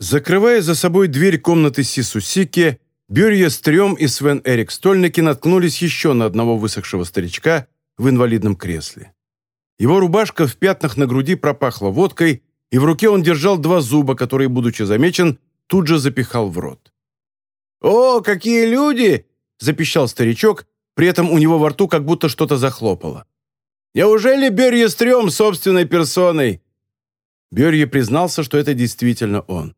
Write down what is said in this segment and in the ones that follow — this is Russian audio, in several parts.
Закрывая за собой дверь комнаты Сисусики, Бюрье Стрём и Свен Эрик Стольники наткнулись еще на одного высохшего старичка в инвалидном кресле. Его рубашка в пятнах на груди пропахла водкой, и в руке он держал два зуба, которые, будучи замечен, тут же запихал в рот. «О, какие люди!» – запищал старичок, при этом у него во рту как будто что-то захлопало. «Неужели Берье Стрём собственной персоной?» Берье признался, что это действительно он.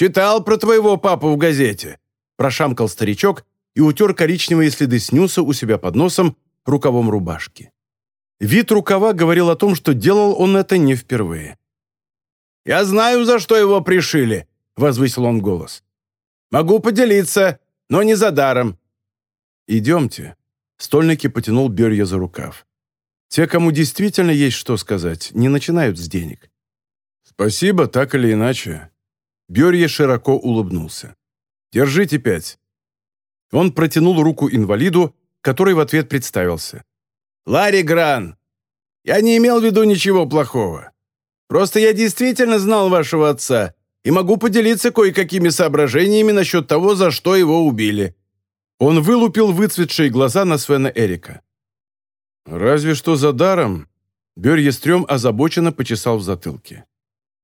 «Читал про твоего папу в газете», – прошамкал старичок и утер коричневые следы снюса у себя под носом рукавом рубашки. Вид рукава говорил о том, что делал он это не впервые. «Я знаю, за что его пришили», – возвысил он голос. «Могу поделиться, но не за даром». «Идемте», – стольники потянул Берья за рукав. «Те, кому действительно есть что сказать, не начинают с денег». «Спасибо, так или иначе. Берье широко улыбнулся. «Держите пять». Он протянул руку инвалиду, который в ответ представился. «Ларри Гран, я не имел в виду ничего плохого. Просто я действительно знал вашего отца и могу поделиться кое-какими соображениями насчет того, за что его убили». Он вылупил выцветшие глаза на Свена Эрика. «Разве что за даром?» Берьестрём озабоченно почесал в затылке.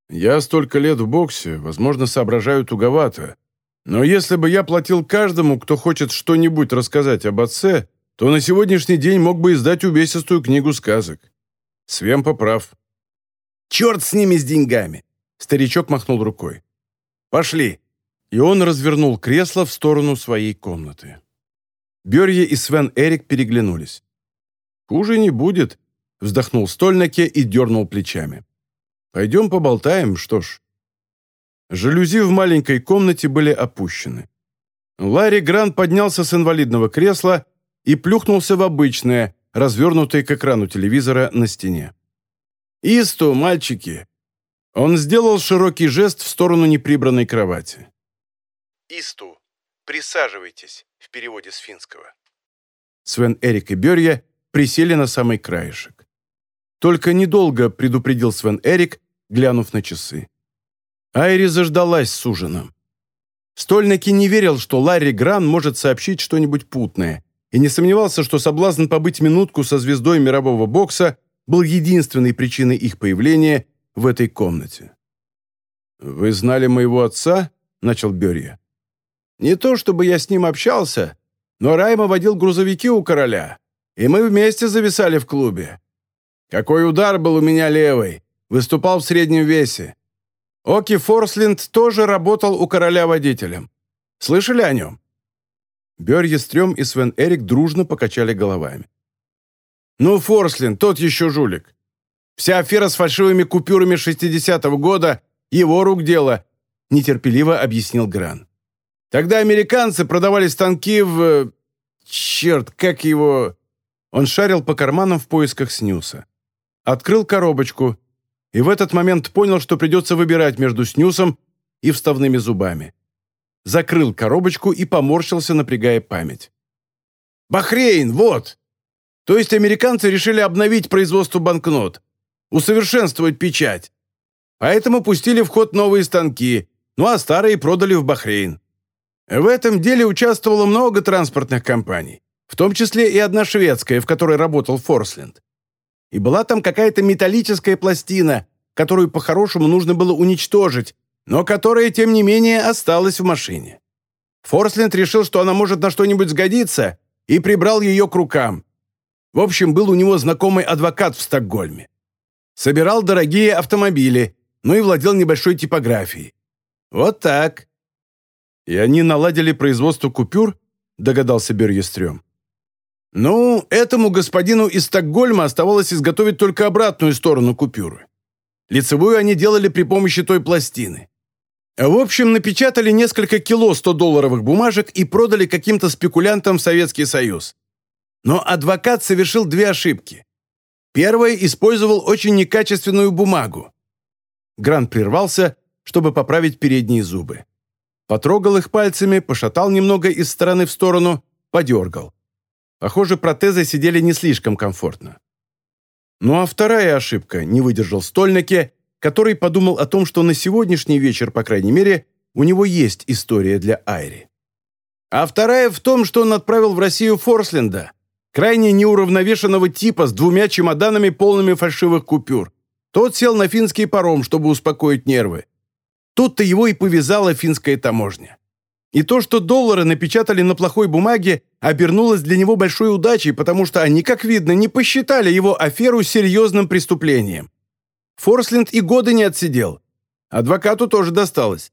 Я столько лет в боксе, возможно, соображаю туговато. Но если бы я платил каждому, кто хочет что-нибудь рассказать об отце, то на сегодняшний день мог бы издать увесистую книгу сказок. Свем поправ. «Черт с ними, с деньгами!» Старичок махнул рукой. «Пошли!» И он развернул кресло в сторону своей комнаты. Берье и Свен Эрик переглянулись. «Хуже не будет», — вздохнул Стольнаке и дернул плечами. Пойдем поболтаем, что ж». Жалюзи в маленькой комнате были опущены. Ларри Грант поднялся с инвалидного кресла и плюхнулся в обычное, развернутое к экрану телевизора на стене. «Исту, мальчики!» Он сделал широкий жест в сторону неприбранной кровати. «Исту, присаживайтесь» в переводе с финского. Свен Эрик и Берья присели на самый краешек. Только недолго предупредил Свен Эрик, глянув на часы. Айри заждалась с ужином. Стольники не верил, что Ларри Гран может сообщить что-нибудь путное, и не сомневался, что соблазн побыть минутку со звездой мирового бокса был единственной причиной их появления в этой комнате. «Вы знали моего отца?» – начал Берья. «Не то чтобы я с ним общался, но Райма водил грузовики у короля, и мы вместе зависали в клубе. Какой удар был у меня левый! Выступал в среднем весе. Оки Форслинд тоже работал у короля водителем. Слышали о нем?» Бёрьестрём и Свен Эрик дружно покачали головами. «Ну, Форслинд, тот еще жулик. Вся афера с фальшивыми купюрами 60-го года – его рук дело», – нетерпеливо объяснил Гран. «Тогда американцы продавали станки в... Черт, как его...» Он шарил по карманам в поисках снюса. Открыл коробочку и в этот момент понял, что придется выбирать между снюсом и вставными зубами. Закрыл коробочку и поморщился, напрягая память. «Бахрейн, вот! То есть американцы решили обновить производство банкнот, усовершенствовать печать. Поэтому пустили в ход новые станки, ну а старые продали в Бахрейн. В этом деле участвовало много транспортных компаний, в том числе и одна шведская, в которой работал Форсленд и была там какая-то металлическая пластина, которую по-хорошему нужно было уничтожить, но которая, тем не менее, осталась в машине. Форсленд решил, что она может на что-нибудь сгодиться, и прибрал ее к рукам. В общем, был у него знакомый адвокат в Стокгольме. Собирал дорогие автомобили, ну и владел небольшой типографией. Вот так. «И они наладили производство купюр?» – догадался Берьестрём. Ну, этому господину из Стокгольма оставалось изготовить только обратную сторону купюры. Лицевую они делали при помощи той пластины. В общем, напечатали несколько кило 100-долларовых бумажек и продали каким-то спекулянтам в Советский Союз. Но адвокат совершил две ошибки. Первый использовал очень некачественную бумагу. Грант прервался, чтобы поправить передние зубы. Потрогал их пальцами, пошатал немного из стороны в сторону, подергал. Похоже, протезы сидели не слишком комфортно. Ну а вторая ошибка, не выдержал Стольнике который подумал о том, что на сегодняшний вечер, по крайней мере, у него есть история для Айри. А вторая в том, что он отправил в Россию Форсленда, крайне неуравновешенного типа с двумя чемоданами, полными фальшивых купюр. Тот сел на финский паром, чтобы успокоить нервы. Тут-то его и повязала финская таможня. И то, что доллары напечатали на плохой бумаге, обернулось для него большой удачей, потому что они, как видно, не посчитали его аферу серьезным преступлением. Форсленд и годы не отсидел. Адвокату тоже досталось.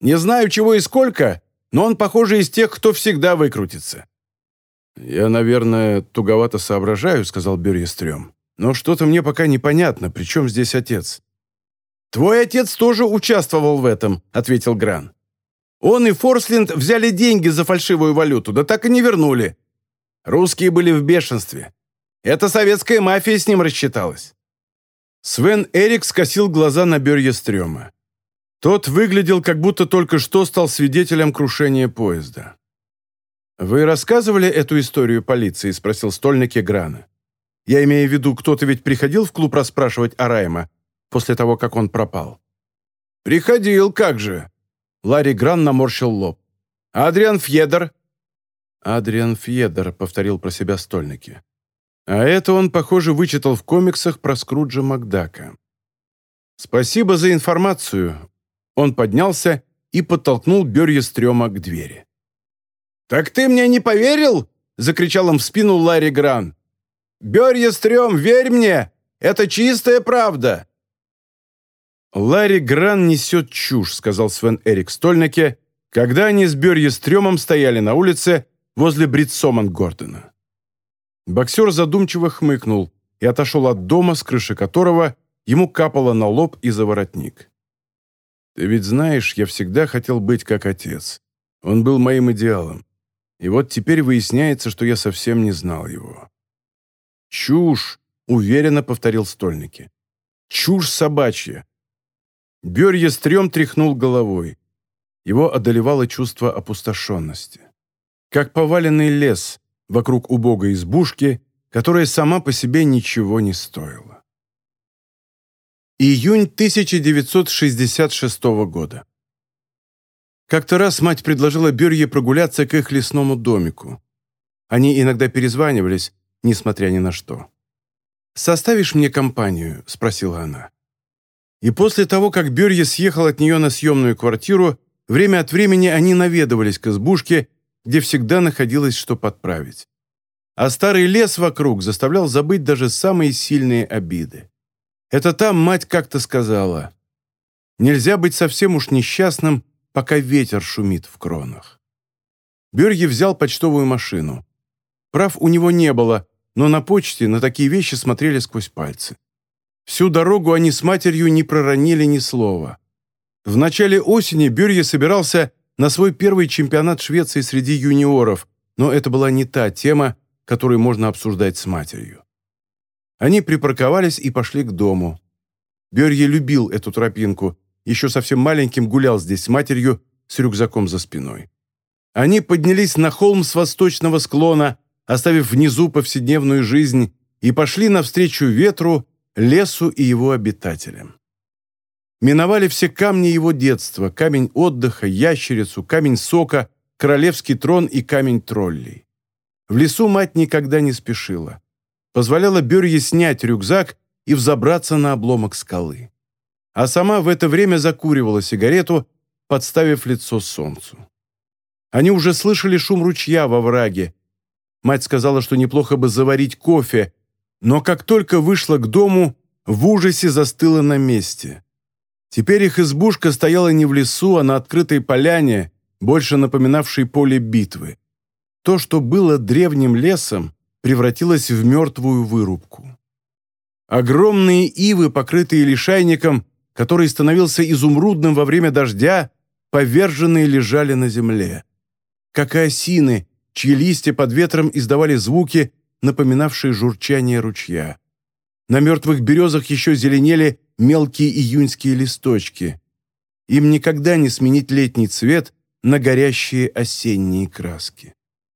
Не знаю, чего и сколько, но он, похоже, из тех, кто всегда выкрутится. «Я, наверное, туговато соображаю», — сказал Бюрьестрём. «Но что-то мне пока непонятно, при чем здесь отец?» «Твой отец тоже участвовал в этом», — ответил Гран. «Он и Форсленд взяли деньги за фальшивую валюту, да так и не вернули. Русские были в бешенстве. Это советская мафия с ним рассчиталась». Свен Эрик скосил глаза на Бюрьестрёма. Тот выглядел, как будто только что стал свидетелем крушения поезда. «Вы рассказывали эту историю полиции?» – спросил стольники Грана. «Я имею в виду, кто-то ведь приходил в клуб расспрашивать о после того, как он пропал?» «Приходил, как же!» Ларри Гран наморщил лоб. «Адриан Фьедер?» «Адриан Фьедер», — повторил про себя стольники. А это он, похоже, вычитал в комиксах про Скруджа Макдака. «Спасибо за информацию. Он поднялся и подтолкнул Берьестрема к двери. «Так ты мне не поверил?» — закричал он в спину Ларри Гран. «Берьестрем, верь мне! Это чистая правда!» «Ларри Гран несет чушь», — сказал Свен Эрик Стольнике, когда они с Берьестремом стояли на улице возле Бритсоман Гордона. Боксер задумчиво хмыкнул и отошел от дома, с крыши которого ему капало на лоб и за воротник. Ты ведь знаешь, я всегда хотел быть как отец. Он был моим идеалом. И вот теперь выясняется, что я совсем не знал его. «Чушь!» — уверенно повторил стольники. «Чушь собачья!» Берье стрём тряхнул головой. Его одолевало чувство опустошенности. Как поваленный лес вокруг убогой избушки, которая сама по себе ничего не стоила. Июнь 1966 года. Как-то раз мать предложила Берье прогуляться к их лесному домику. Они иногда перезванивались, несмотря ни на что. «Составишь мне компанию?» – спросила она. И после того, как Берье съехал от нее на съемную квартиру, время от времени они наведывались к избушке, где всегда находилось что подправить. А старый лес вокруг заставлял забыть даже самые сильные обиды. Это там мать как-то сказала. Нельзя быть совсем уж несчастным, пока ветер шумит в кронах. Бюрги взял почтовую машину. Прав у него не было, но на почте на такие вещи смотрели сквозь пальцы. Всю дорогу они с матерью не проронили ни слова. В начале осени Бюрье собирался на свой первый чемпионат Швеции среди юниоров, но это была не та тема, которую можно обсуждать с матерью. Они припарковались и пошли к дому. Берье любил эту тропинку, еще совсем маленьким гулял здесь с матерью с рюкзаком за спиной. Они поднялись на холм с восточного склона, оставив внизу повседневную жизнь, и пошли навстречу ветру, лесу и его обитателям. Миновали все камни его детства, камень отдыха, ящерицу, камень сока, королевский трон и камень троллей. В лесу мать никогда не спешила позволяла Берье снять рюкзак и взобраться на обломок скалы. А сама в это время закуривала сигарету, подставив лицо солнцу. Они уже слышали шум ручья во враге. Мать сказала, что неплохо бы заварить кофе, но как только вышла к дому, в ужасе застыла на месте. Теперь их избушка стояла не в лесу, а на открытой поляне, больше напоминавшей поле битвы. То, что было древним лесом, превратилась в мертвую вырубку. Огромные ивы, покрытые лишайником, который становился изумрудным во время дождя, поверженные лежали на земле. Как и осины, чьи листья под ветром издавали звуки, напоминавшие журчание ручья. На мертвых березах еще зеленели мелкие июньские листочки. Им никогда не сменить летний цвет на горящие осенние краски.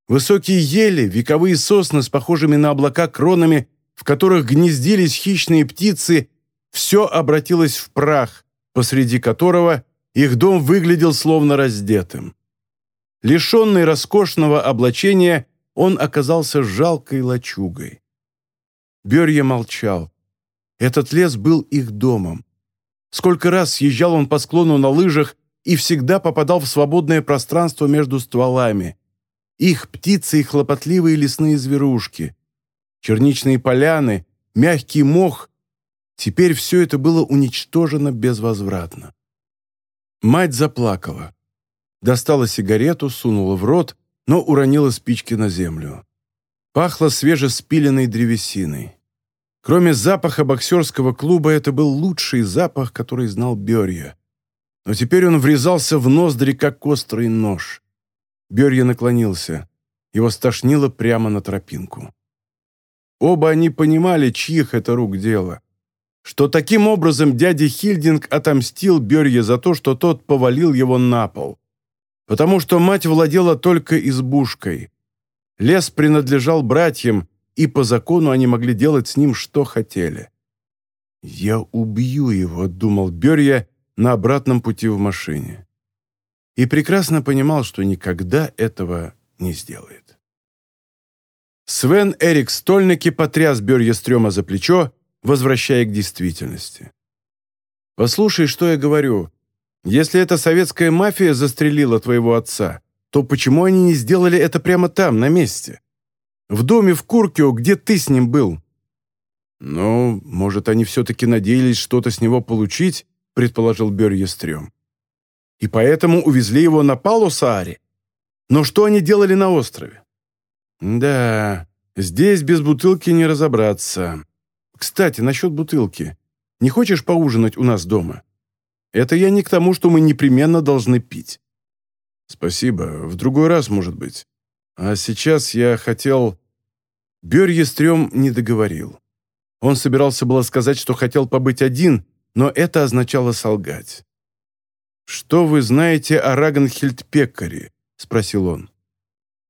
Высокие ели, вековые сосны с похожими на облака кронами, в которых гнездились хищные птицы, все обратилось в прах, посреди которого их дом выглядел словно раздетым. Лишенный роскошного облачения, он оказался жалкой лачугой. Берья молчал. Этот лес был их домом. Сколько раз съезжал он по склону на лыжах и всегда попадал в свободное пространство между стволами. Их птицы и хлопотливые лесные зверушки. Черничные поляны, мягкий мох. Теперь все это было уничтожено безвозвратно. Мать заплакала. Достала сигарету, сунула в рот, но уронила спички на землю. Пахло свежеспиленной древесиной. Кроме запаха боксерского клуба, это был лучший запах, который знал Берья. Но теперь он врезался в ноздри, как острый нож. Берья наклонился. Его стошнило прямо на тропинку. Оба они понимали, чьих это рук дело. Что таким образом дядя Хильдинг отомстил Берье за то, что тот повалил его на пол. Потому что мать владела только избушкой. Лес принадлежал братьям, и по закону они могли делать с ним, что хотели. «Я убью его», — думал Берья на обратном пути в машине. И прекрасно понимал, что никогда этого не сделает. Свен Эрик Стольники потряс Берья Стрёма за плечо, возвращая к действительности. «Послушай, что я говорю. Если эта советская мафия застрелила твоего отца, то почему они не сделали это прямо там, на месте? В доме в Куркио, где ты с ним был?» «Ну, может, они все-таки надеялись что-то с него получить?» предположил Берьестрём. «И поэтому увезли его на Палусааре? Но что они делали на острове?» «Да, здесь без бутылки не разобраться. Кстати, насчет бутылки. Не хочешь поужинать у нас дома? Это я не к тому, что мы непременно должны пить». «Спасибо. В другой раз, может быть. А сейчас я хотел...» Берьестрём не договорил. Он собирался было сказать, что хотел побыть один, но это означало солгать. «Что вы знаете о Рагенхильд-Пеккаре?» — спросил он.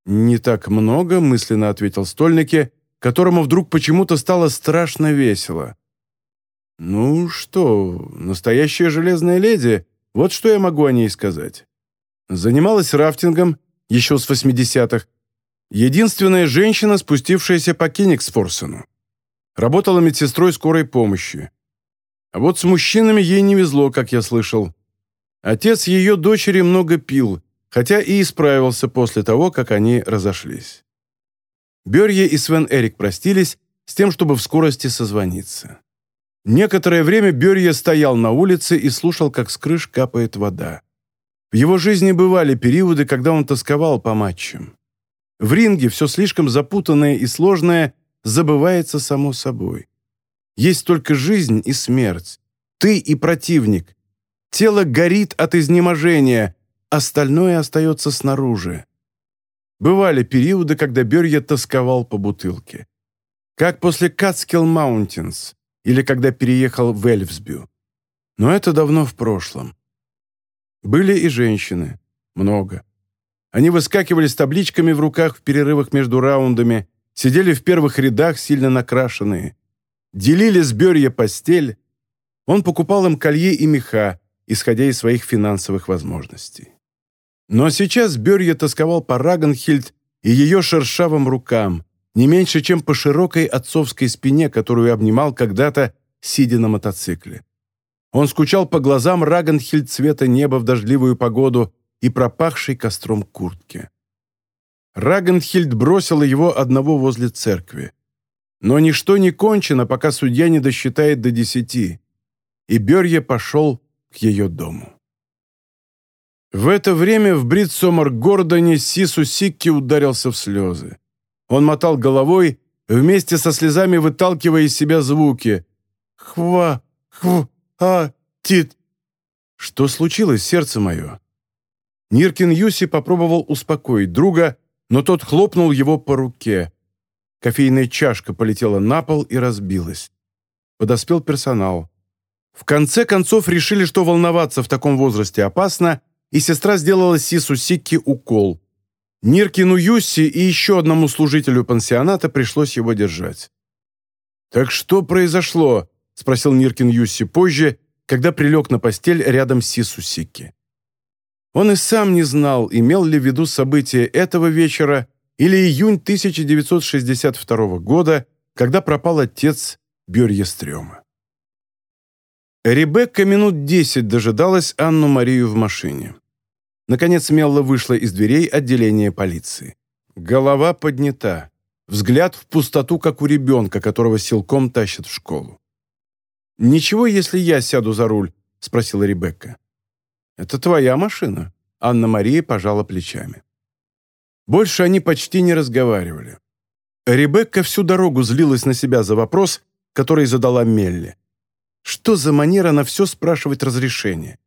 «Не так много», — мысленно ответил Стольнике, которому вдруг почему-то стало страшно весело. «Ну что, настоящая железная леди, вот что я могу о ней сказать. Занималась рафтингом еще с 80-х. Единственная женщина, спустившаяся по Кенигсфорсену. Работала медсестрой скорой помощи. А вот с мужчинами ей не везло, как я слышал. Отец ее дочери много пил, хотя и исправился после того, как они разошлись. Берье и Свен Эрик простились с тем, чтобы в скорости созвониться. Некоторое время Берье стоял на улице и слушал, как с крыш капает вода. В его жизни бывали периоды, когда он тосковал по матчам. В ринге все слишком запутанное и сложное забывается само собой. Есть только жизнь и смерть. Ты и противник. Тело горит от изнеможения, остальное остается снаружи. Бывали периоды, когда Берья тосковал по бутылке. Как после Катскилл Маунтинс или когда переехал в Эльфсбю. Но это давно в прошлом. Были и женщины. Много. Они выскакивали с табличками в руках в перерывах между раундами, сидели в первых рядах, сильно накрашенные. Делили с Берья постель. Он покупал им колье и меха, исходя из своих финансовых возможностей. Но сейчас Берья тосковал по Рагенхильд и ее шершавым рукам, не меньше, чем по широкой отцовской спине, которую обнимал когда-то, сидя на мотоцикле. Он скучал по глазам Рагенхильд цвета неба в дождливую погоду и пропахшей костром куртке. Рагенхильд бросила его одного возле церкви. Но ничто не кончено, пока судья не досчитает до десяти, и Берье пошел к ее дому. В это время в Бритсомар-Гордоне Сису Сикки ударился в слезы. Он мотал головой, вместе со слезами выталкивая из себя звуки. «Хва, хв, а, тит». «Что случилось, сердце мое?» Ниркин Юси попробовал успокоить друга, но тот хлопнул его по руке. Кофейная чашка полетела на пол и разбилась. Подоспел персонал. В конце концов решили, что волноваться в таком возрасте опасно, и сестра сделала Сису Сикки укол. Ниркину Юсси и еще одному служителю пансионата пришлось его держать. «Так что произошло?» – спросил Ниркин Юсси позже, когда прилег на постель рядом с Сисусики. Он и сам не знал, имел ли в виду события этого вечера или июнь 1962 года, когда пропал отец Бёрьестрёма. Ребекка минут десять дожидалась Анну-Марию в машине. Наконец Мелла вышла из дверей отделения полиции. Голова поднята, взгляд в пустоту, как у ребенка, которого силком тащат в школу. «Ничего, если я сяду за руль?» — спросила Ребекка. «Это твоя машина?» — Анна-Мария пожала плечами. Больше они почти не разговаривали. Ребекка всю дорогу злилась на себя за вопрос, который задала Мелли. Что за манера на все спрашивать разрешение?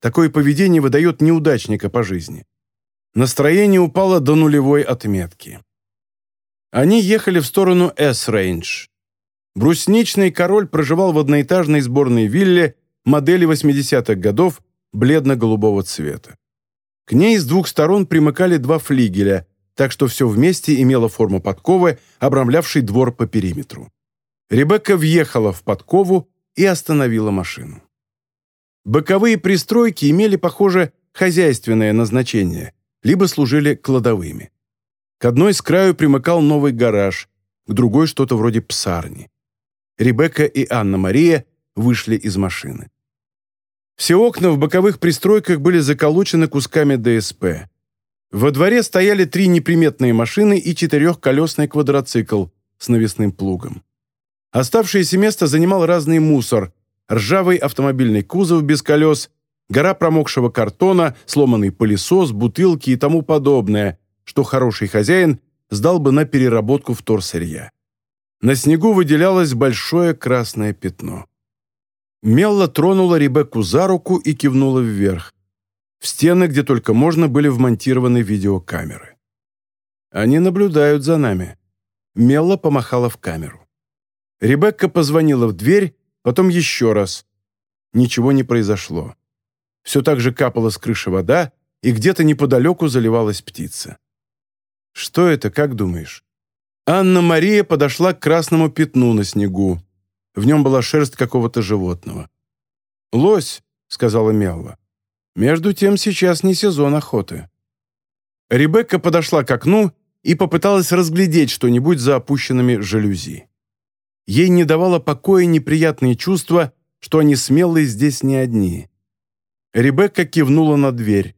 Такое поведение выдает неудачника по жизни. Настроение упало до нулевой отметки. Они ехали в сторону С-Рейндж. Брусничный король проживал в одноэтажной сборной вилле модели 80-х годов бледно-голубого цвета. К ней с двух сторон примыкали два флигеля, так что все вместе имело форму подковы, обрамлявшей двор по периметру. Ребекка въехала в подкову и остановила машину. Боковые пристройки имели, похоже, хозяйственное назначение, либо служили кладовыми. К одной с краю примыкал новый гараж, к другой что-то вроде псарни. Ребекка и Анна-Мария вышли из машины. Все окна в боковых пристройках были заколочены кусками ДСП. Во дворе стояли три неприметные машины и четырехколесный квадроцикл с навесным плугом. Оставшееся место занимал разный мусор, ржавый автомобильный кузов без колес, гора промокшего картона, сломанный пылесос, бутылки и тому подобное, что хороший хозяин сдал бы на переработку вторсырья. На снегу выделялось большое красное пятно. Мелла тронула Ребекку за руку и кивнула вверх. В стены, где только можно, были вмонтированы видеокамеры. Они наблюдают за нами. Мелла помахала в камеру. Ребекка позвонила в дверь, потом еще раз. Ничего не произошло. Все так же капала с крыши вода, и где-то неподалеку заливалась птица. «Что это, как думаешь?» Анна-Мария подошла к красному пятну на снегу. В нем была шерсть какого-то животного. «Лось», — сказала Мелла. «Между тем сейчас не сезон охоты». Ребекка подошла к окну и попыталась разглядеть что-нибудь за опущенными жалюзи. Ей не давало покоя неприятные чувства, что они смелые здесь не одни. Ребекка кивнула на дверь.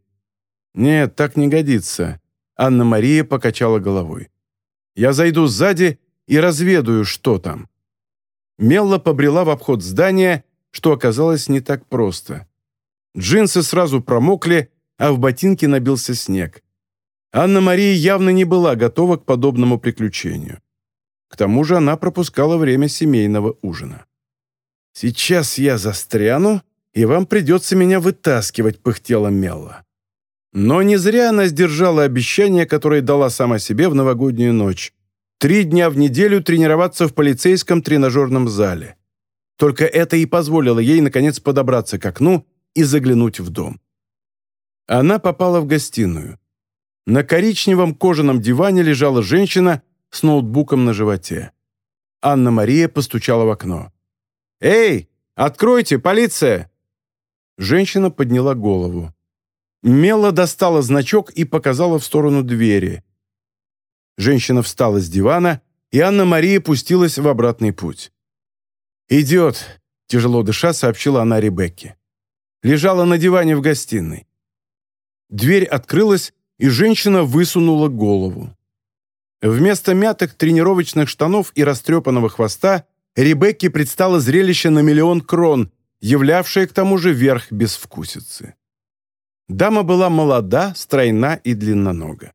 «Нет, так не годится», — Анна-Мария покачала головой. «Я зайду сзади и разведаю, что там». Мелла побрела в обход здания, что оказалось не так просто. Джинсы сразу промокли, а в ботинке набился снег. Анна-Мария явно не была готова к подобному приключению. К тому же она пропускала время семейного ужина. «Сейчас я застряну, и вам придется меня вытаскивать», — пыхтела Мелла. Но не зря она сдержала обещание, которое дала сама себе в новогоднюю ночь три дня в неделю тренироваться в полицейском тренажерном зале. Только это и позволило ей, наконец, подобраться к окну и заглянуть в дом. Она попала в гостиную. На коричневом кожаном диване лежала женщина с ноутбуком на животе. Анна-Мария постучала в окно. «Эй, откройте, полиция!» Женщина подняла голову. Мела достала значок и показала в сторону двери. Женщина встала с дивана, и Анна-Мария пустилась в обратный путь. «Идет», — тяжело дыша сообщила она Ребекке. Лежала на диване в гостиной. Дверь открылась, и женщина высунула голову. Вместо мятых тренировочных штанов и растрепанного хвоста Ребекке предстало зрелище на миллион крон, являвшее к тому же верх безвкусицы. Дама была молода, стройна и длиннонога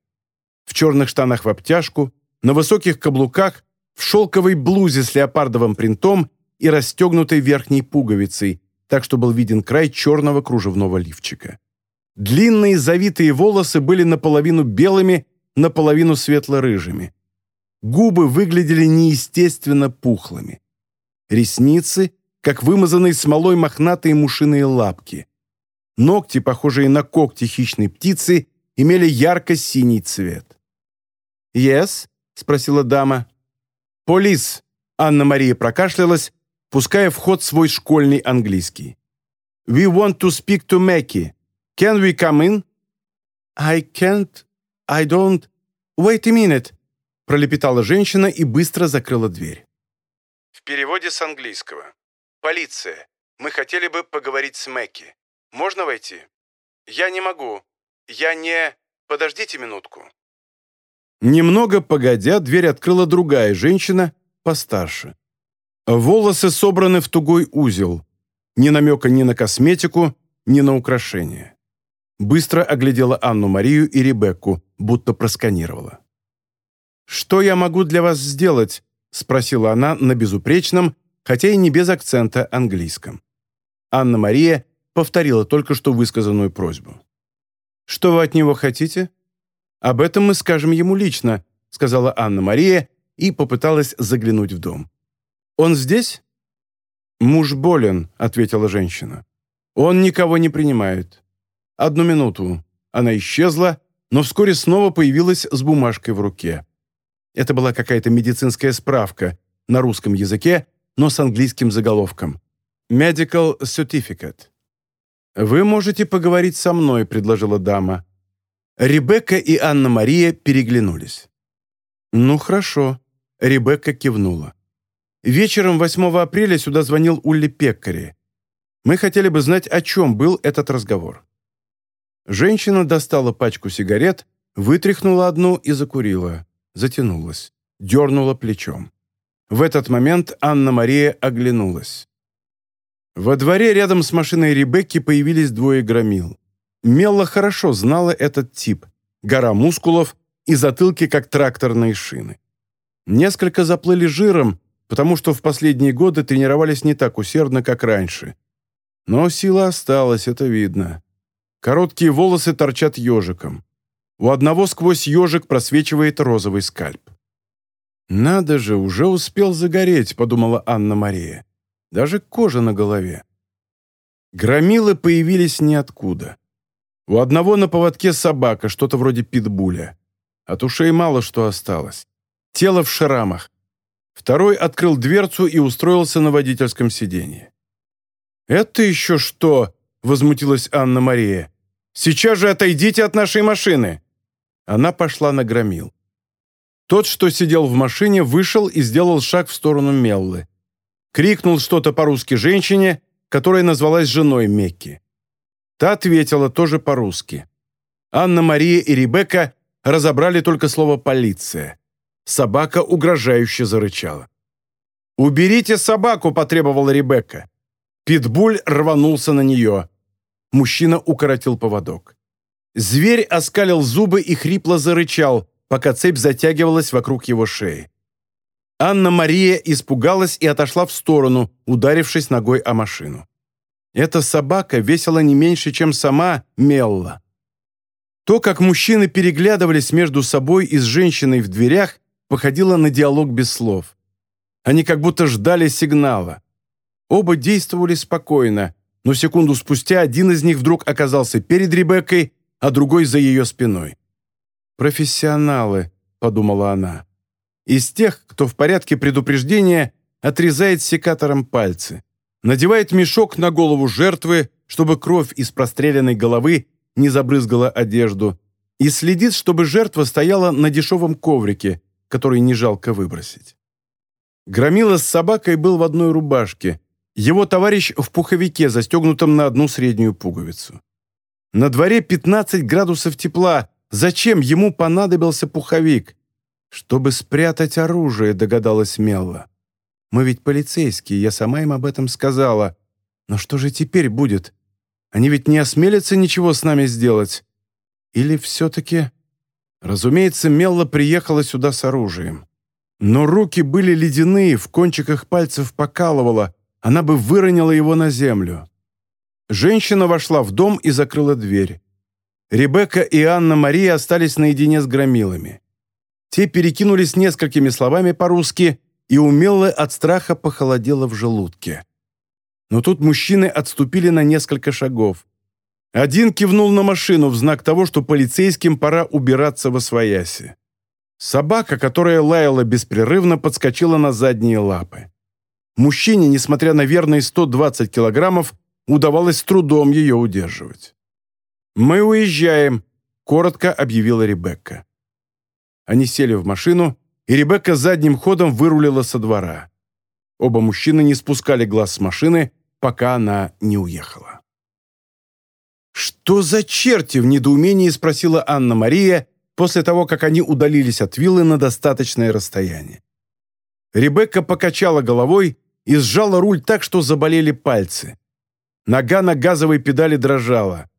в черных штанах в обтяжку, на высоких каблуках, в шелковой блузе с леопардовым принтом и расстегнутой верхней пуговицей, так что был виден край черного кружевного лифчика. Длинные завитые волосы были наполовину белыми, наполовину светло-рыжими. Губы выглядели неестественно пухлыми. Ресницы, как вымазанные смолой мохнатые мушиные лапки. Ногти, похожие на когти хищной птицы, имели ярко-синий цвет. «Yes?» — спросила дама. «Полис!» — Анна-Мария прокашлялась. пуская в ход свой школьный английский. «We want to speak to Mackie. Can we come in?» «I can't. I don't. Wait a minute», — пролепетала женщина и быстро закрыла дверь. В переводе с английского. «Полиция. Мы хотели бы поговорить с Мэкки. Можно войти?» «Я не могу. Я не... Подождите минутку». Немного погодя, дверь открыла другая женщина, постарше. Волосы собраны в тугой узел. Ни намека ни на косметику, ни на украшения. Быстро оглядела Анну-Марию и Ребекку, будто просканировала. «Что я могу для вас сделать?» — спросила она на безупречном, хотя и не без акцента английском. Анна-Мария повторила только что высказанную просьбу. «Что вы от него хотите?» «Об этом мы скажем ему лично», — сказала Анна-Мария и попыталась заглянуть в дом. «Он здесь?» «Муж болен», — ответила женщина. «Он никого не принимает». «Одну минуту». Она исчезла, но вскоре снова появилась с бумажкой в руке. Это была какая-то медицинская справка на русском языке, но с английским заголовком. «Medical Certificate». «Вы можете поговорить со мной», — предложила дама. Ребекка и Анна-Мария переглянулись. «Ну, хорошо», — Ребекка кивнула. Вечером 8 апреля сюда звонил Улли Пеккари. Мы хотели бы знать, о чем был этот разговор. Женщина достала пачку сигарет, вытряхнула одну и закурила. Затянулась. Дернула плечом. В этот момент Анна-Мария оглянулась. Во дворе рядом с машиной Ребекки появились двое громил. Мелла хорошо знала этот тип. Гора мускулов и затылки, как тракторные шины. Несколько заплыли жиром, потому что в последние годы тренировались не так усердно, как раньше. Но сила осталась, это видно. Короткие волосы торчат ежиком. У одного сквозь ежик просвечивает розовый скальп. «Надо же, уже успел загореть», — подумала Анна-Мария. «Даже кожа на голове». Громилы появились ниоткуда. У одного на поводке собака, что-то вроде питбуля. От ушей мало что осталось. Тело в шрамах, Второй открыл дверцу и устроился на водительском сиденье. «Это еще что?» — возмутилась Анна-Мария. «Сейчас же отойдите от нашей машины!» Она пошла на громил. Тот, что сидел в машине, вышел и сделал шаг в сторону Меллы. Крикнул что-то по-русски женщине, которая назвалась женой Мекки. Та ответила тоже по-русски. Анна-Мария и Ребекка разобрали только слово «полиция». Собака угрожающе зарычала. «Уберите собаку!» – потребовала Ребекка. Питбуль рванулся на нее. Мужчина укоротил поводок. Зверь оскалил зубы и хрипло зарычал, пока цепь затягивалась вокруг его шеи. Анна-Мария испугалась и отошла в сторону, ударившись ногой о машину. Эта собака весила не меньше, чем сама Мелла. То, как мужчины переглядывались между собой и с женщиной в дверях, походило на диалог без слов. Они как будто ждали сигнала. Оба действовали спокойно, но секунду спустя один из них вдруг оказался перед Ребеккой, а другой за ее спиной. «Профессионалы», — подумала она. «Из тех, кто в порядке предупреждения отрезает секатором пальцы, надевает мешок на голову жертвы, чтобы кровь из простреленной головы не забрызгала одежду, и следит, чтобы жертва стояла на дешевом коврике, который не жалко выбросить. Громила с собакой был в одной рубашке, его товарищ в пуховике, застегнутом на одну среднюю пуговицу. На дворе 15 градусов тепла. Зачем ему понадобился пуховик? Чтобы спрятать оружие, догадалась Мелла. Мы ведь полицейские, я сама им об этом сказала. Но что же теперь будет? Они ведь не осмелятся ничего с нами сделать. Или все-таки... Разумеется, Мелла приехала сюда с оружием. Но руки были ледяные, в кончиках пальцев покалывала, она бы выронила его на землю. Женщина вошла в дом и закрыла дверь. Ребекка и Анна-Мария остались наедине с громилами. Те перекинулись несколькими словами по-русски, и у Меллы от страха похолодело в желудке. Но тут мужчины отступили на несколько шагов. Один кивнул на машину в знак того, что полицейским пора убираться во свояси. Собака, которая лаяла беспрерывно, подскочила на задние лапы. Мужчине, несмотря на верные 120 килограммов, удавалось с трудом ее удерживать. «Мы уезжаем», — коротко объявила Ребекка. Они сели в машину, и Ребекка задним ходом вырулила со двора. Оба мужчины не спускали глаз с машины, пока она не уехала. «Что за черти?» – в недоумении спросила Анна-Мария после того, как они удалились от виллы на достаточное расстояние. Ребекка покачала головой и сжала руль так, что заболели пальцы. Нога на газовой педали дрожала.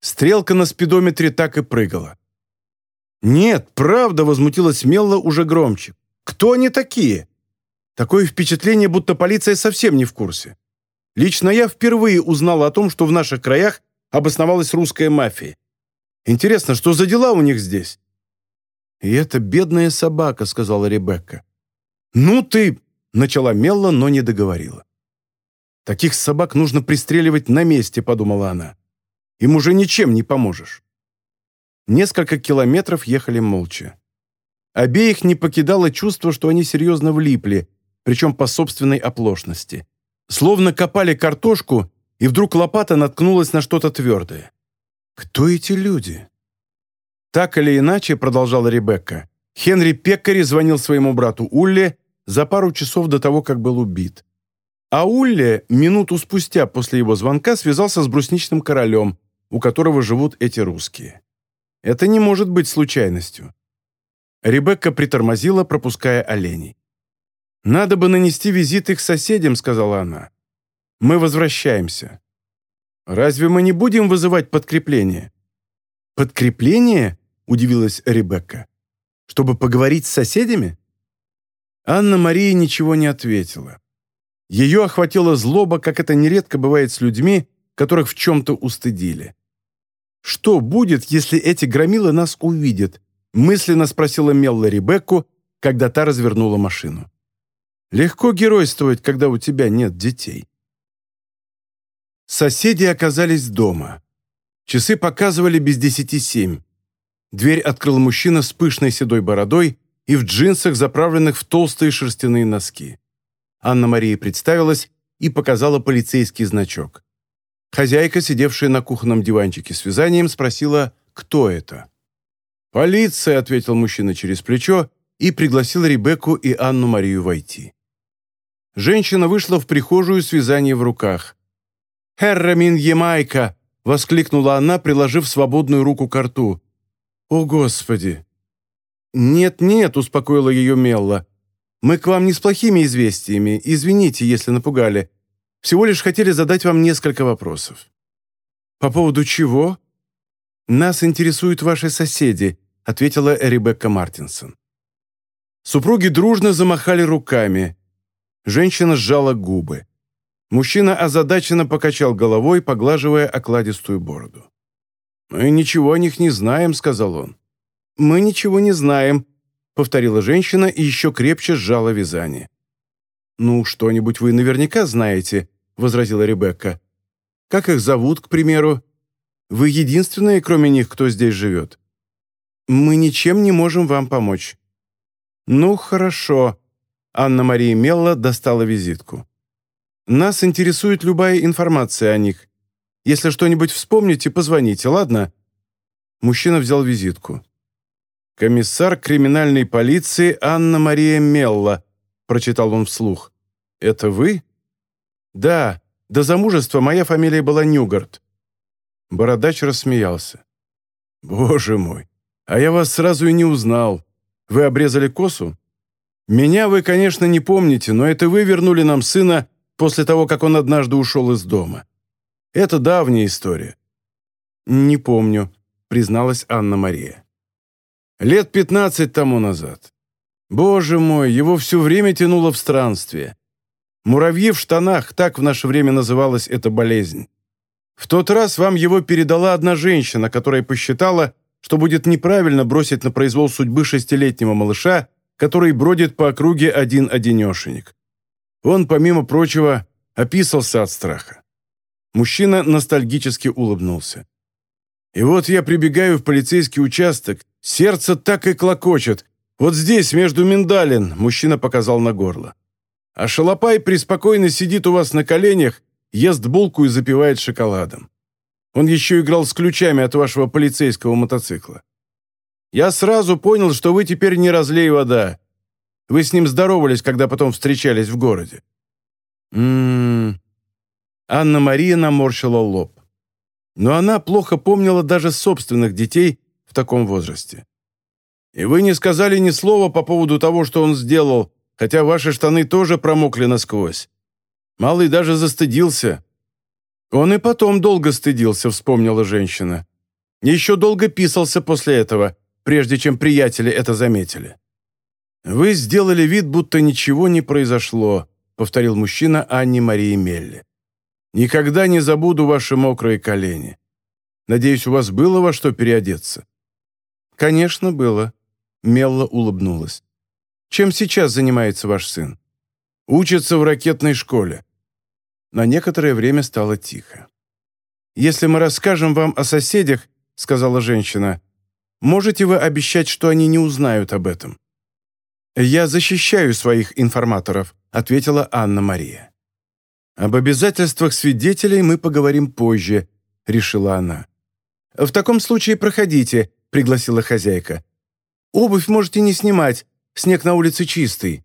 Стрелка на спидометре так и прыгала. «Нет, правда», — возмутилась Мелла уже громче. «Кто они такие?» Такое впечатление, будто полиция совсем не в курсе. Лично я впервые узнала о том, что в наших краях обосновалась русская мафия. Интересно, что за дела у них здесь?» «И это бедная собака», — сказала Ребекка. «Ну ты...» — начала Мелла, но не договорила. «Таких собак нужно пристреливать на месте», — подумала она. «Им уже ничем не поможешь». Несколько километров ехали молча. Обеих не покидало чувство, что они серьезно влипли, причем по собственной оплошности. Словно копали картошку, и вдруг лопата наткнулась на что-то твердое. Кто эти люди? Так или иначе, продолжала Ребекка, Хенри Пеккари звонил своему брату Улле за пару часов до того, как был убит. А Улле минуту спустя после его звонка связался с брусничным королем, у которого живут эти русские. Это не может быть случайностью. Ребекка притормозила, пропуская оленей. «Надо бы нанести визит их соседям», — сказала она. «Мы возвращаемся». «Разве мы не будем вызывать подкрепление?» «Подкрепление?» — удивилась Ребекка. «Чтобы поговорить с соседями?» Анна-Мария ничего не ответила. Ее охватила злоба, как это нередко бывает с людьми, которых в чем-то устыдили. «Что будет, если эти громилы нас увидят?» мысленно спросила Мелла Ребекку, когда та развернула машину. «Легко геройствовать, когда у тебя нет детей». Соседи оказались дома. Часы показывали без десяти семь. Дверь открыл мужчина с пышной седой бородой и в джинсах, заправленных в толстые шерстяные носки. Анна-Мария представилась и показала полицейский значок. Хозяйка, сидевшая на кухонном диванчике с вязанием, спросила, кто это. «Полиция», — ответил мужчина через плечо и пригласил Ребекку и Анну-Марию войти. Женщина вышла в прихожую с вязанием в руках. «Херрамин Ямайка!» — воскликнула она, приложив свободную руку к рту. «О, Господи!» «Нет-нет», — успокоила ее Мелла. «Мы к вам не с плохими известиями. Извините, если напугали. Всего лишь хотели задать вам несколько вопросов». «По поводу чего?» «Нас интересуют ваши соседи», — ответила Ребекка Мартинсон. Супруги дружно замахали руками. Женщина сжала губы. Мужчина озадаченно покачал головой, поглаживая окладистую бороду. «Мы ничего о них не знаем», — сказал он. «Мы ничего не знаем», — повторила женщина и еще крепче сжала вязание. «Ну, что-нибудь вы наверняка знаете», — возразила Ребекка. «Как их зовут, к примеру? Вы единственные, кроме них, кто здесь живет. Мы ничем не можем вам помочь». «Ну, хорошо», — Анна-Мария Мелла достала визитку. Нас интересует любая информация о них. Если что-нибудь вспомните, позвоните, ладно?» Мужчина взял визитку. «Комиссар криминальной полиции Анна-Мария Мелла», прочитал он вслух. «Это вы?» «Да, до замужества моя фамилия была Нюгарт». Бородач рассмеялся. «Боже мой, а я вас сразу и не узнал. Вы обрезали косу? Меня вы, конечно, не помните, но это вы вернули нам сына после того, как он однажды ушел из дома. Это давняя история». «Не помню», — призналась Анна-Мария. «Лет пятнадцать тому назад. Боже мой, его все время тянуло в странстве. Муравьи в штанах, так в наше время называлась эта болезнь. В тот раз вам его передала одна женщина, которая посчитала, что будет неправильно бросить на произвол судьбы шестилетнего малыша, который бродит по округе один-одинешенек. Он, помимо прочего, описался от страха. Мужчина ностальгически улыбнулся. И вот я прибегаю в полицейский участок, сердце так и клокочет. Вот здесь, между миндалин, мужчина показал на горло. А Шалопай преспокойно сидит у вас на коленях, ест булку и запивает шоколадом. Он еще играл с ключами от вашего полицейского мотоцикла. Я сразу понял, что вы теперь не разлей вода. Вы с ним здоровались, когда потом встречались в городе. М-м-м. Анна-Мария наморщила лоб. Но она плохо помнила даже собственных детей в таком возрасте. И вы не сказали ни слова по поводу того, что он сделал, хотя ваши штаны тоже промокли насквозь. Малый даже застыдился. Он и потом долго стыдился, вспомнила женщина. Еще долго писался после этого, прежде чем приятели это заметили. «Вы сделали вид, будто ничего не произошло», повторил мужчина Анне Марии Мелли. «Никогда не забуду ваши мокрые колени. Надеюсь, у вас было во что переодеться?» «Конечно, было», — Мелла улыбнулась. «Чем сейчас занимается ваш сын?» «Учится в ракетной школе». На некоторое время стало тихо. «Если мы расскажем вам о соседях», — сказала женщина, «можете вы обещать, что они не узнают об этом?» «Я защищаю своих информаторов», — ответила Анна-Мария. «Об обязательствах свидетелей мы поговорим позже», — решила она. «В таком случае проходите», — пригласила хозяйка. «Обувь можете не снимать, снег на улице чистый».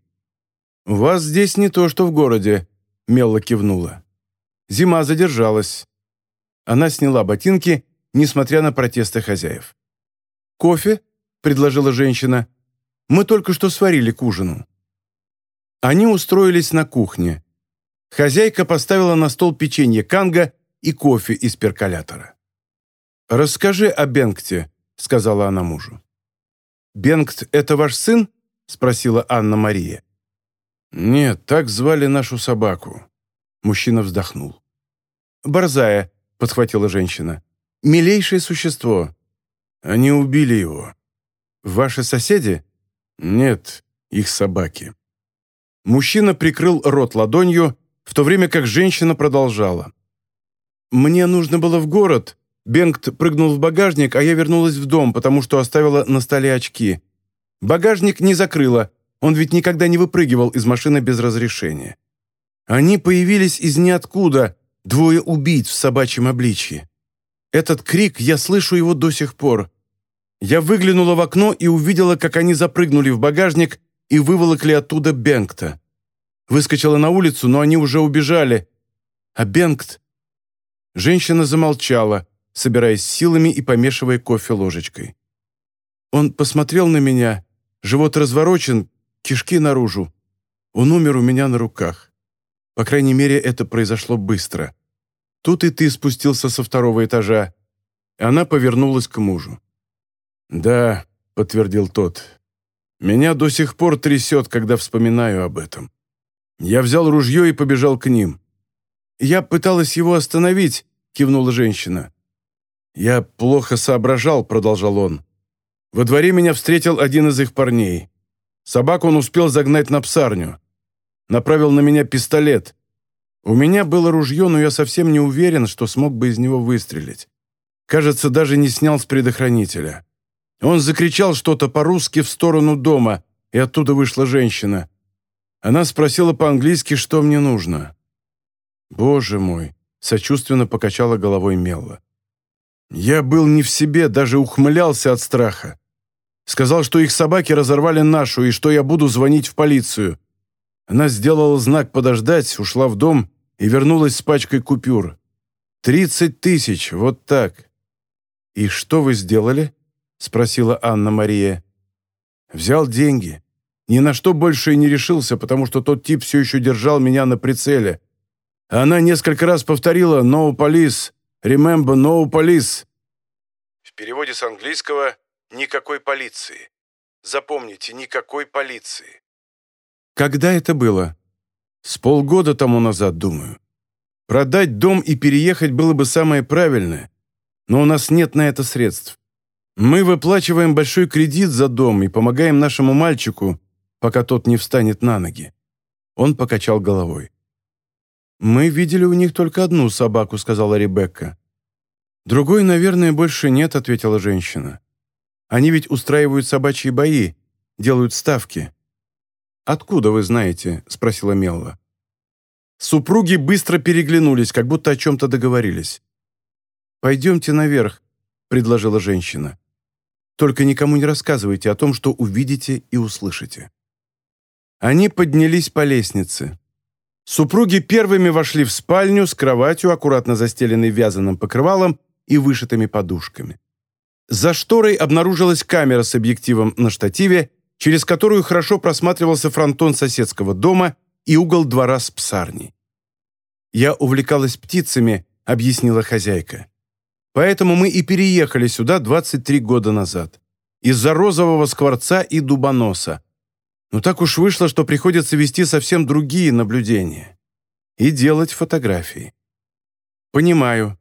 «У вас здесь не то, что в городе», — Мелла кивнула. Зима задержалась. Она сняла ботинки, несмотря на протесты хозяев. «Кофе?» — предложила женщина. Мы только что сварили к ужину». Они устроились на кухне. Хозяйка поставила на стол печенье канга и кофе из перколятора. «Расскажи о Бенгте», — сказала она мужу. «Бенгт — это ваш сын?» — спросила Анна-Мария. «Нет, так звали нашу собаку». Мужчина вздохнул. «Борзая», — подхватила женщина. «Милейшее существо». «Они убили его». «Ваши соседи?» Нет, их собаки. Мужчина прикрыл рот ладонью, в то время как женщина продолжала. «Мне нужно было в город. Бенгт прыгнул в багажник, а я вернулась в дом, потому что оставила на столе очки. Багажник не закрыла, он ведь никогда не выпрыгивал из машины без разрешения. Они появились из ниоткуда, двое убийц в собачьем обличье. Этот крик, я слышу его до сих пор. Я выглянула в окно и увидела, как они запрыгнули в багажник и выволокли оттуда Бенгта. Выскочила на улицу, но они уже убежали. А Бенгт... Женщина замолчала, собираясь силами и помешивая кофе ложечкой. Он посмотрел на меня, живот разворочен, кишки наружу. Он умер у меня на руках. По крайней мере, это произошло быстро. Тут и ты спустился со второго этажа. Она повернулась к мужу. «Да», — подтвердил тот. «Меня до сих пор трясет, когда вспоминаю об этом. Я взял ружье и побежал к ним. Я пыталась его остановить», — кивнула женщина. «Я плохо соображал», — продолжал он. «Во дворе меня встретил один из их парней. Собаку он успел загнать на псарню. Направил на меня пистолет. У меня было ружье, но я совсем не уверен, что смог бы из него выстрелить. Кажется, даже не снял с предохранителя. Он закричал что-то по-русски в сторону дома, и оттуда вышла женщина. Она спросила по-английски, что мне нужно. «Боже мой!» — сочувственно покачала головой Мелла. «Я был не в себе, даже ухмылялся от страха. Сказал, что их собаки разорвали нашу, и что я буду звонить в полицию. Она сделала знак подождать, ушла в дом и вернулась с пачкой купюр. Тридцать тысяч, вот так. И что вы сделали?» — спросила Анна-Мария. «Взял деньги. Ни на что больше и не решился, потому что тот тип все еще держал меня на прицеле. Она несколько раз повторила «No police», «Remember, no police». В переводе с английского «никакой полиции». Запомните, никакой полиции. Когда это было? С полгода тому назад, думаю. Продать дом и переехать было бы самое правильное, но у нас нет на это средств. Мы выплачиваем большой кредит за дом и помогаем нашему мальчику, пока тот не встанет на ноги». Он покачал головой. «Мы видели у них только одну собаку», — сказала Ребекка. «Другой, наверное, больше нет», — ответила женщина. «Они ведь устраивают собачьи бои, делают ставки». «Откуда вы знаете?» – спросила Мелла. Супруги быстро переглянулись, как будто о чем-то договорились. «Пойдемте наверх», – предложила женщина. «Только никому не рассказывайте о том, что увидите и услышите». Они поднялись по лестнице. Супруги первыми вошли в спальню с кроватью, аккуратно застеленной вязаным покрывалом и вышитыми подушками. За шторой обнаружилась камера с объективом на штативе, через которую хорошо просматривался фронтон соседского дома и угол двора с псарней. «Я увлекалась птицами», — объяснила хозяйка. «Поэтому мы и переехали сюда 23 года назад. Из-за розового скворца и дубоноса. Но так уж вышло, что приходится вести совсем другие наблюдения. И делать фотографии. «Понимаю».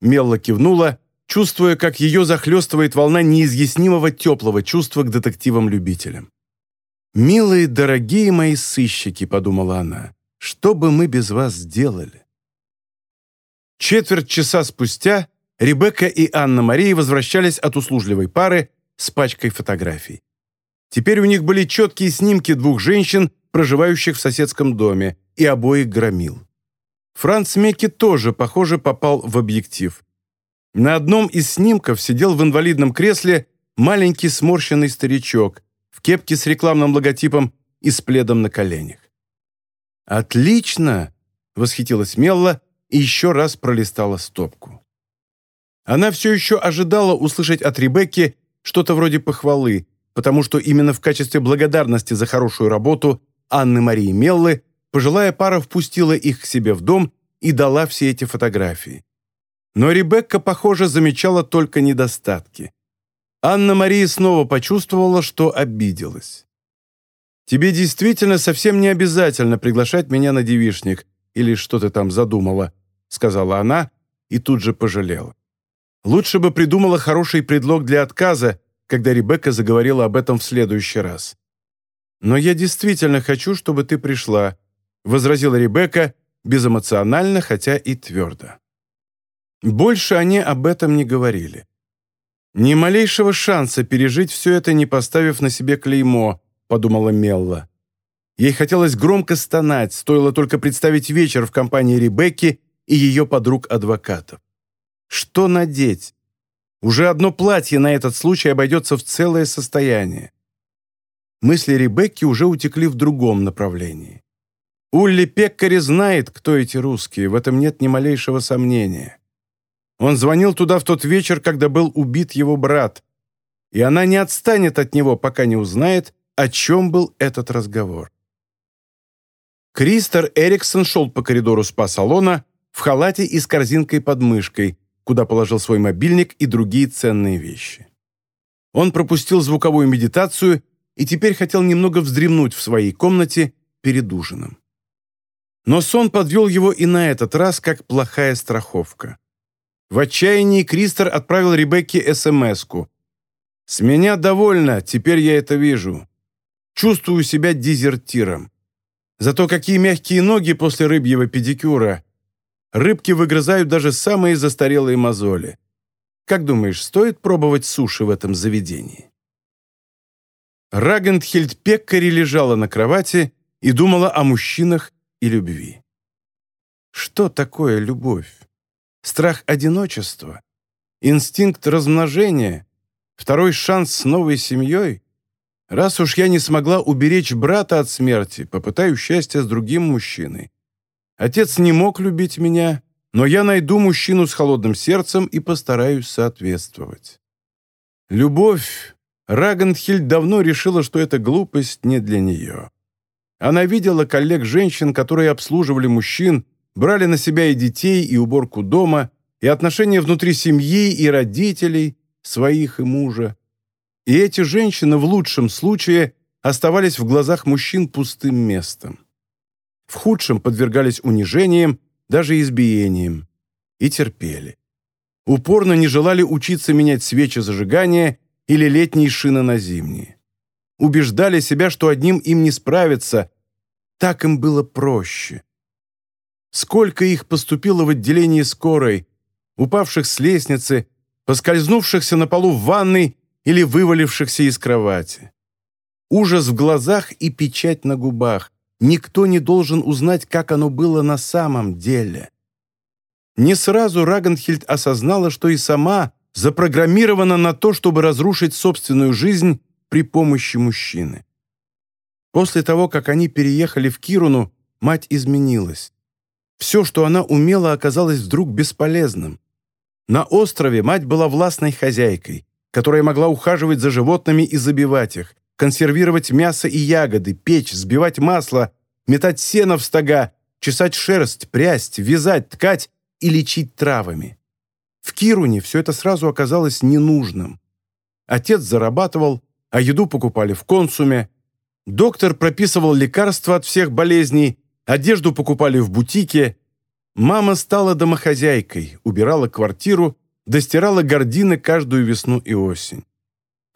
Мелла кивнула, чувствуя, как ее захлестывает волна неизъяснимого теплого чувства к детективам-любителям. «Милые, дорогие мои сыщики», — подумала она, — «что бы мы без вас сделали?» Четверть часа спустя Ребекка и Анна-Мария возвращались от услужливой пары с пачкой фотографий. Теперь у них были четкие снимки двух женщин, проживающих в соседском доме, и обоих громил. Франц Мекки тоже, похоже, попал в объектив. На одном из снимков сидел в инвалидном кресле маленький сморщенный старичок в кепке с рекламным логотипом и с пледом на коленях. «Отлично!» — восхитилась Мелла и еще раз пролистала стопку. Она все еще ожидала услышать от Ребекки что-то вроде похвалы, потому что именно в качестве благодарности за хорошую работу Анны Марии Меллы пожилая пара впустила их к себе в дом и дала все эти фотографии. Но Ребекка, похоже, замечала только недостатки. Анна-Мария снова почувствовала, что обиделась. «Тебе действительно совсем не обязательно приглашать меня на девишник, или что ты там задумала», сказала она и тут же пожалела. Лучше бы придумала хороший предлог для отказа, когда Ребекка заговорила об этом в следующий раз. «Но я действительно хочу, чтобы ты пришла», — возразила Ребекка, безэмоционально, хотя и твердо. Больше они об этом не говорили. «Ни малейшего шанса пережить все это, не поставив на себе клеймо», — подумала Мелла. Ей хотелось громко стонать, стоило только представить вечер в компании Ребекки и ее подруг-адвокатов. Что надеть? Уже одно платье на этот случай обойдется в целое состояние. Мысли Ребекки уже утекли в другом направлении. Улли Пеккари знает, кто эти русские, в этом нет ни малейшего сомнения. Он звонил туда в тот вечер, когда был убит его брат, и она не отстанет от него, пока не узнает, о чем был этот разговор. Кристер Эриксон шел по коридору спа-салона в халате и с корзинкой под мышкой, куда положил свой мобильник и другие ценные вещи. Он пропустил звуковую медитацию и теперь хотел немного вздремнуть в своей комнате перед ужином. Но сон подвел его и на этот раз, как плохая страховка. В отчаянии Кристер отправил Ребекке СМС-ку. «С меня довольно, теперь я это вижу. Чувствую себя дезертиром. Зато какие мягкие ноги после рыбьего педикюра. Рыбки выгрызают даже самые застарелые мозоли. Как думаешь, стоит пробовать суши в этом заведении?» Рагентхельд Пеккари лежала на кровати и думала о мужчинах и любви. Что такое любовь? Страх одиночества? Инстинкт размножения? Второй шанс с новой семьей? Раз уж я не смогла уберечь брата от смерти, попытаю счастья с другим мужчиной. Отец не мог любить меня, но я найду мужчину с холодным сердцем и постараюсь соответствовать. Любовь. Рагенхильд давно решила, что эта глупость не для нее. Она видела коллег-женщин, которые обслуживали мужчин, брали на себя и детей, и уборку дома, и отношения внутри семьи, и родителей, своих и мужа. И эти женщины в лучшем случае оставались в глазах мужчин пустым местом в худшем подвергались унижениям, даже избиениям, и терпели. Упорно не желали учиться менять свечи зажигания или летние шины на зимние. Убеждали себя, что одним им не справиться, так им было проще. Сколько их поступило в отделении скорой, упавших с лестницы, поскользнувшихся на полу в ванной или вывалившихся из кровати. Ужас в глазах и печать на губах. Никто не должен узнать, как оно было на самом деле. Не сразу Рагенхильд осознала, что и сама запрограммирована на то, чтобы разрушить собственную жизнь при помощи мужчины. После того, как они переехали в Кируну, мать изменилась. Все, что она умела, оказалось вдруг бесполезным. На острове мать была властной хозяйкой, которая могла ухаживать за животными и забивать их, консервировать мясо и ягоды, печь, сбивать масло, метать сено в стога, чесать шерсть, прясть, вязать, ткать и лечить травами. В Кируне все это сразу оказалось ненужным. Отец зарабатывал, а еду покупали в консуме. Доктор прописывал лекарства от всех болезней, одежду покупали в бутике. Мама стала домохозяйкой, убирала квартиру, достирала гардины каждую весну и осень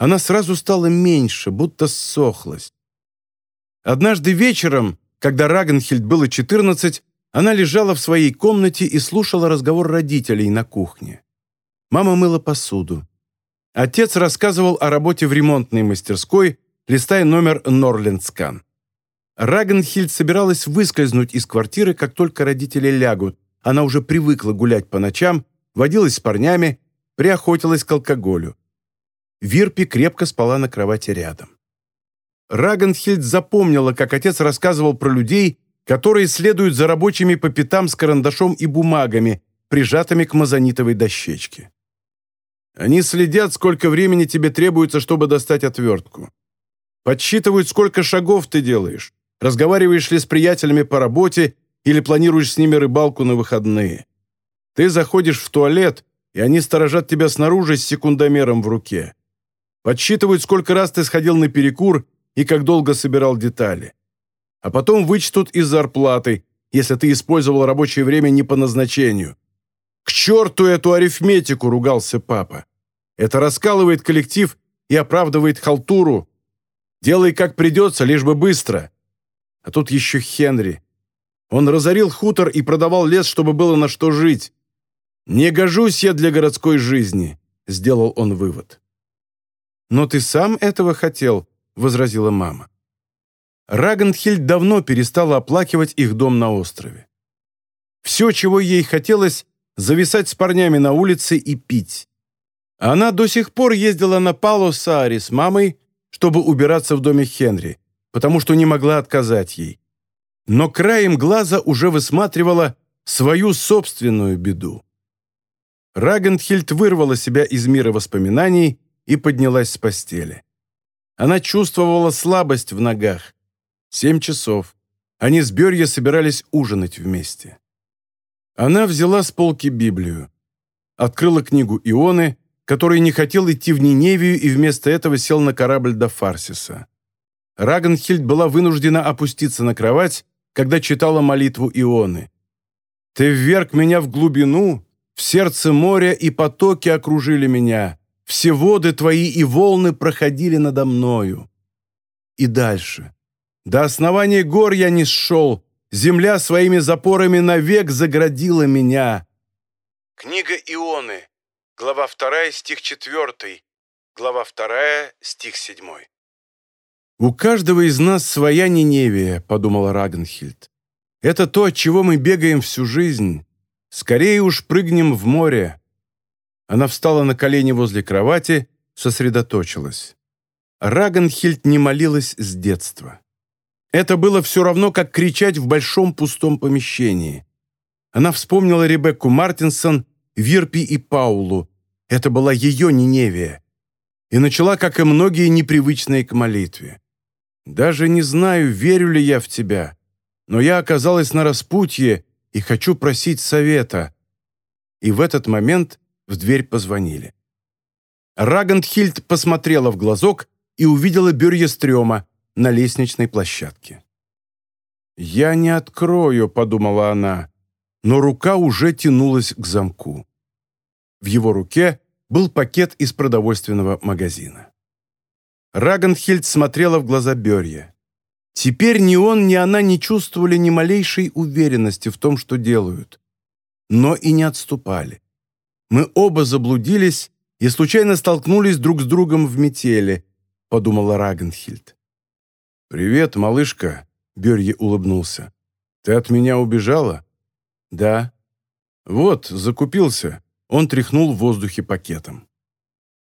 она сразу стала меньше, будто ссохлась. Однажды вечером, когда Рагенхельд было 14, она лежала в своей комнате и слушала разговор родителей на кухне. Мама мыла посуду. Отец рассказывал о работе в ремонтной мастерской, листая номер Норлендскан. Рагенхильд собиралась выскользнуть из квартиры, как только родители лягут. Она уже привыкла гулять по ночам, водилась с парнями, приохотилась к алкоголю. Вирпи крепко спала на кровати рядом. Рагенхильд запомнила, как отец рассказывал про людей, которые следуют за рабочими по пятам с карандашом и бумагами, прижатыми к мазонитовой дощечке. Они следят, сколько времени тебе требуется, чтобы достать отвертку. Подсчитывают, сколько шагов ты делаешь, разговариваешь ли с приятелями по работе или планируешь с ними рыбалку на выходные. Ты заходишь в туалет, и они сторожат тебя снаружи с секундомером в руке. Подсчитывают, сколько раз ты сходил на перекур и как долго собирал детали. А потом вычтут из зарплаты, если ты использовал рабочее время не по назначению. «К черту эту арифметику!» – ругался папа. «Это раскалывает коллектив и оправдывает халтуру. Делай как придется, лишь бы быстро». А тут еще Хенри. Он разорил хутор и продавал лес, чтобы было на что жить. «Не гожусь я для городской жизни», – сделал он вывод. «Но ты сам этого хотел», — возразила мама. Рагенхильд давно перестала оплакивать их дом на острове. Все, чего ей хотелось, зависать с парнями на улице и пить. Она до сих пор ездила на Пало Саари с мамой, чтобы убираться в доме Хенри, потому что не могла отказать ей. Но краем глаза уже высматривала свою собственную беду. Рагенхильд вырвала себя из мира воспоминаний и поднялась с постели. Она чувствовала слабость в ногах. Семь часов. Они с Берья собирались ужинать вместе. Она взяла с полки Библию, открыла книгу Ионы, который не хотел идти в Ниневию и вместо этого сел на корабль до Фарсиса. Рагенхильд была вынуждена опуститься на кровать, когда читала молитву Ионы. «Ты вверг меня в глубину, в сердце моря, и потоки окружили меня все воды твои и волны проходили надо мною. И дальше. До основания гор я не сшел, земля своими запорами навек заградила меня. Книга Ионы, глава 2, стих 4, глава 2, стих 7. «У каждого из нас своя Ниневия», — подумала Рагенхильд. «Это то, от чего мы бегаем всю жизнь. Скорее уж прыгнем в море, она встала на колени возле кровати, сосредоточилась. Рагенхильд не молилась с детства. Это было все равно, как кричать в большом пустом помещении. Она вспомнила Ребекку Мартинсон, Вирпи и Паулу. Это была ее Ниневия. И начала, как и многие, непривычные к молитве. «Даже не знаю, верю ли я в тебя, но я оказалась на распутье и хочу просить совета». И в этот момент в дверь позвонили. Рагандхильд посмотрела в глазок и увидела Бюрьестрёма на лестничной площадке. «Я не открою», — подумала она, но рука уже тянулась к замку. В его руке был пакет из продовольственного магазина. Рагенхильд смотрела в глаза Берье. Теперь ни он, ни она не чувствовали ни малейшей уверенности в том, что делают, но и не отступали. Мы оба заблудились и случайно столкнулись друг с другом в метели», — подумала Рагенхильд. «Привет, малышка», — Берье улыбнулся. «Ты от меня убежала?» «Да». «Вот, закупился». Он тряхнул в воздухе пакетом.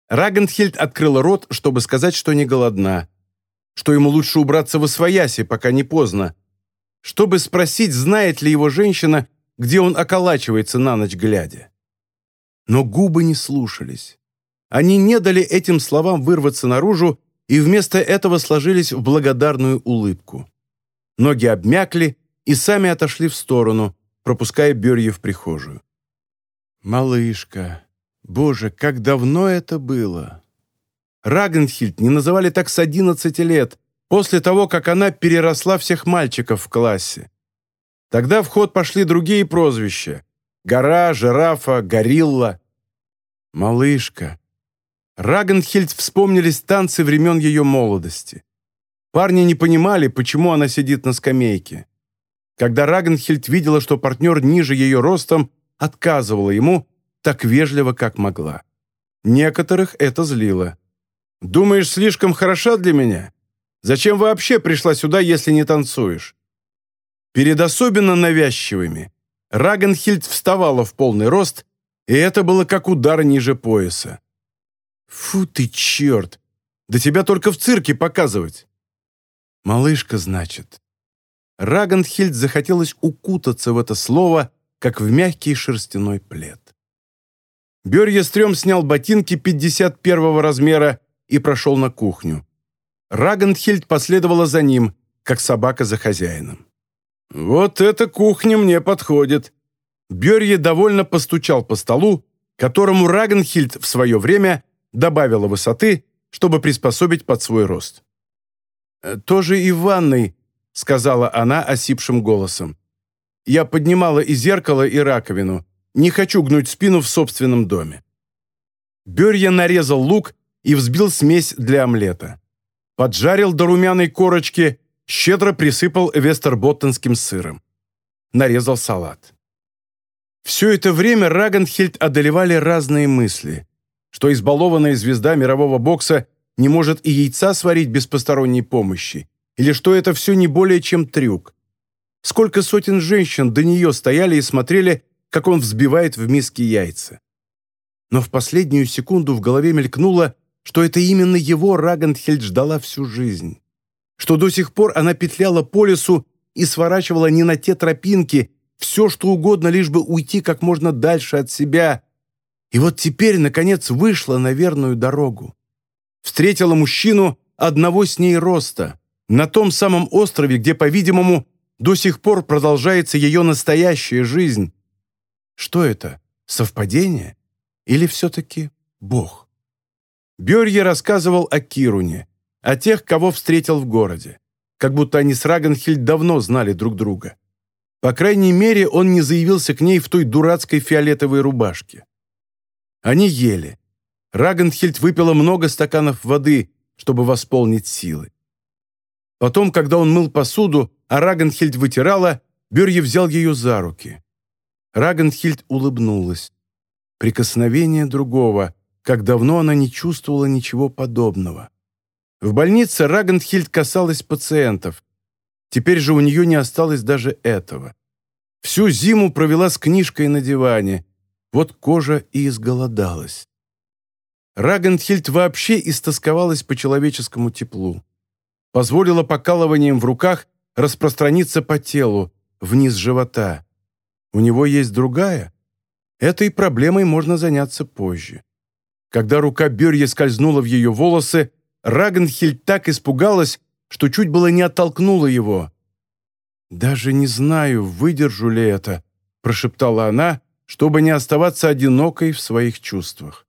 Рагенхельд открыла рот, чтобы сказать, что не голодна, что ему лучше убраться в освояси, пока не поздно, чтобы спросить, знает ли его женщина, где он околачивается на ночь глядя. Но губы не слушались. Они не дали этим словам вырваться наружу и вместо этого сложились в благодарную улыбку. Ноги обмякли и сами отошли в сторону, пропуская Берье в прихожую. «Малышка, боже, как давно это было!» Рагенхильд не называли так с одиннадцати лет, после того, как она переросла всех мальчиков в классе. Тогда в ход пошли другие прозвища — гора, жирафа, горилла. «Малышка». Рагенхильд вспомнились танцы времен ее молодости. Парни не понимали, почему она сидит на скамейке. Когда Рагенхильд видела, что партнер ниже ее ростом, отказывала ему так вежливо, как могла. Некоторых это злило. «Думаешь, слишком хороша для меня? Зачем вообще пришла сюда, если не танцуешь?» Перед особенно навязчивыми Рагенхильд вставала в полный рост, и это было как удар ниже пояса. «Фу ты, черт! Да тебя только в цирке показывать!» «Малышка, значит». Рагенхильд захотелось укутаться в это слово, как в мягкий шерстяной плед. Берьестрём снял ботинки 51 размера и прошел на кухню. Рагенхильд последовала за ним, как собака за хозяином. «Вот эта кухня мне подходит». Берье довольно постучал по столу, которому Рагенхильд в свое время добавила высоты, чтобы приспособить под свой рост. «Э, «Тоже и в ванной», — сказала она осипшим голосом. «Я поднимала и зеркало, и раковину. Не хочу гнуть спину в собственном доме». Берья нарезал лук и взбил смесь для омлета. Поджарил до румяной корочки, щедро присыпал вестерботтенским сыром. Нарезал салат. Все это время Рагенхельд одолевали разные мысли, что избалованная звезда мирового бокса не может и яйца сварить без посторонней помощи, или что это все не более чем трюк. Сколько сотен женщин до нее стояли и смотрели, как он взбивает в миске яйца. Но в последнюю секунду в голове мелькнуло, что это именно его Рагенхельд ждала всю жизнь. Что до сих пор она петляла по лесу и сворачивала не на те тропинки, все, что угодно, лишь бы уйти как можно дальше от себя. И вот теперь, наконец, вышла на верную дорогу. Встретила мужчину одного с ней роста, на том самом острове, где, по-видимому, до сих пор продолжается ее настоящая жизнь. Что это? Совпадение? Или все-таки Бог? Берье рассказывал о Кируне, о тех, кого встретил в городе, как будто они с Рагенхильд давно знали друг друга. По крайней мере, он не заявился к ней в той дурацкой фиолетовой рубашке. Они ели. Рагенхильд выпила много стаканов воды, чтобы восполнить силы. Потом, когда он мыл посуду, а Рагенхильд вытирала, Берье взял ее за руки. Рагенхильд улыбнулась. Прикосновение другого, как давно она не чувствовала ничего подобного. В больнице Рагенхильд касалась пациентов. Теперь же у нее не осталось даже этого. Всю зиму провела с книжкой на диване. Вот кожа и изголодалась. Рагенхильд вообще истосковалась по человеческому теплу. Позволила покалыванием в руках распространиться по телу, вниз живота. У него есть другая? Этой проблемой можно заняться позже. Когда рука Берье скользнула в ее волосы, Рагенхильд так испугалась, что чуть было не оттолкнула его. «Даже не знаю, выдержу ли это», — прошептала она, чтобы не оставаться одинокой в своих чувствах.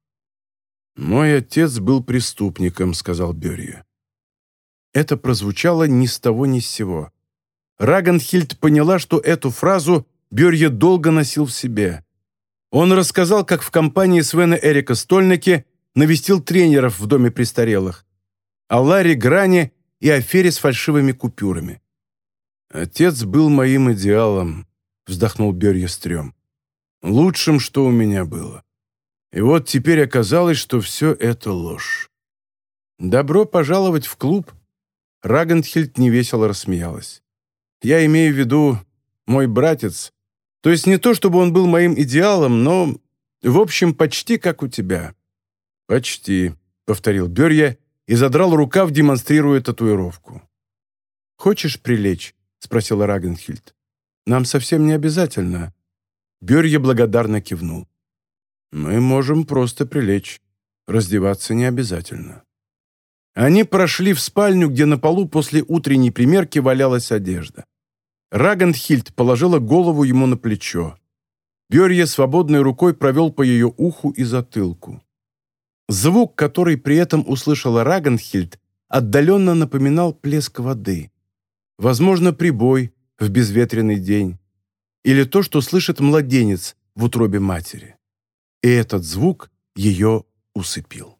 «Мой отец был преступником», — сказал Берье. Это прозвучало ни с того ни с сего. Рагенхильд поняла, что эту фразу Берье долго носил в себе. Он рассказал, как в компании Свена Эрика Стольники навестил тренеров в доме престарелых, о Ларе Гране и афере с фальшивыми купюрами. «Отец был моим идеалом», — вздохнул Берьестрём. «Лучшим, что у меня было. И вот теперь оказалось, что все это ложь. Добро пожаловать в клуб. Рагенхильд невесело рассмеялась. «Я имею в виду мой братец. То есть не то, чтобы он был моим идеалом, но, в общем, почти как у тебя». «Почти», — повторил Берья и задрал рукав, демонстрируя татуировку. «Хочешь прилечь?» — спросила Рагенхильд. «Нам совсем не обязательно». Берья благодарно кивнул. «Мы можем просто прилечь. Раздеваться не обязательно». Они прошли в спальню, где на полу после утренней примерки валялась одежда. Рагенхильд положила голову ему на плечо. Берье свободной рукой провел по ее уху и затылку. Звук, который при этом услышала Рагенхильд, отдаленно напоминал плеск воды. Возможно, прибой в безветренный день. Или то, что слышит младенец в утробе матери. И этот звук ее усыпил.